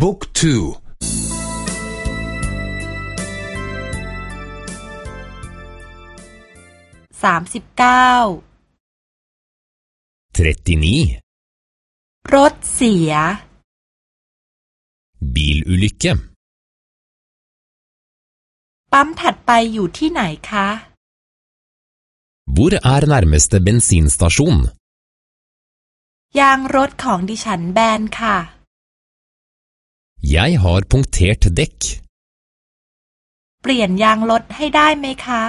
บุ๊กทูสามสิบเก้ารถเสีย bilulykke ปั๊มถัดไปอยู่ที่ไหนคะ Hvor er nærmeste bensinstasjon? ยางรถของดิฉันแบนค่ะ Jeg har punktert dekk. เปลี่ยนยางรถให้ได้ไหมคะ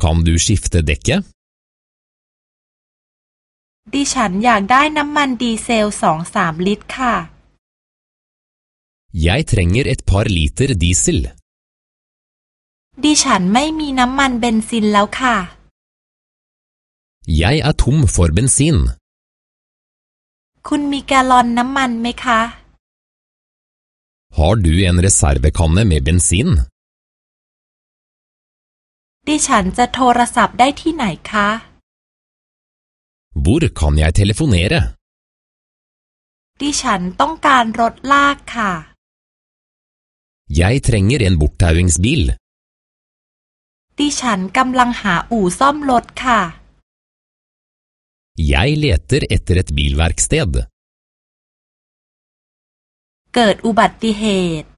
Kan du skifte dekket? ดิฉันอยากได้น้ำมันดีเซลสองสามลิตรค่ะ Jeg trenger et par liter diesel. ดิฉันไม่มีน้ำมันเบนซินแล้วค่ะ Jeg er tom for bensin. คุณมีแกลลอนน้ำมันไหมคะ Har du en reservekanne med bensin? ดิฉันจะโทรศัพท์ได้ที่ไหนคะ Hvor kan jeg telefonere? ดิฉันต้องการรถลากค่ะ Jeg trenger en borttauingsbil. ดิฉันกำลังหาอู่ซ่อมรถค่ะ Jeg leter etter et bilverksted. เกิดอุบัติเหตุ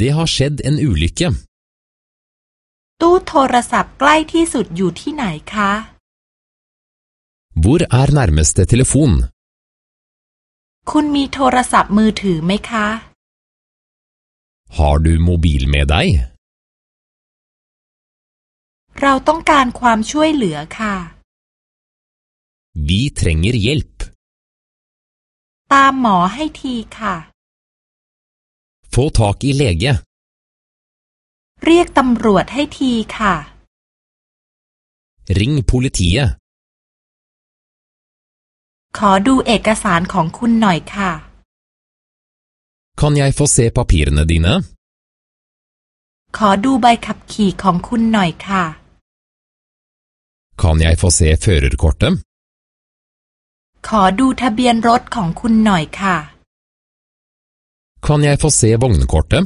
Det har skjedd en ulykke. ตู้โทรศัพท์ใกล้ที่สุดอยู่ที่ไหนคะ Hvor er nærmeste telefon? คุณมีโทรศัพท์มือถือไหมคะ Har du mobil med deg? เราต้องการความช่วยเหลือค่ะ Vi trenger hjelp. ตามหมอให้ทีค่ะ Få tak i lege. เรียกตำรวจให้ทีค่ะ Ring politiet. ขอดูเอกสารของคุณหน่อยค่ะ Kan jeg få se papirene dine? ขอดูใบขับขี่ของคุณหน่อยค่ะ Kan jeg få se førerkortet? ขอดูทะเบียนรถของคุณหน่อยค่ะ Kan jeg få se vognkortet?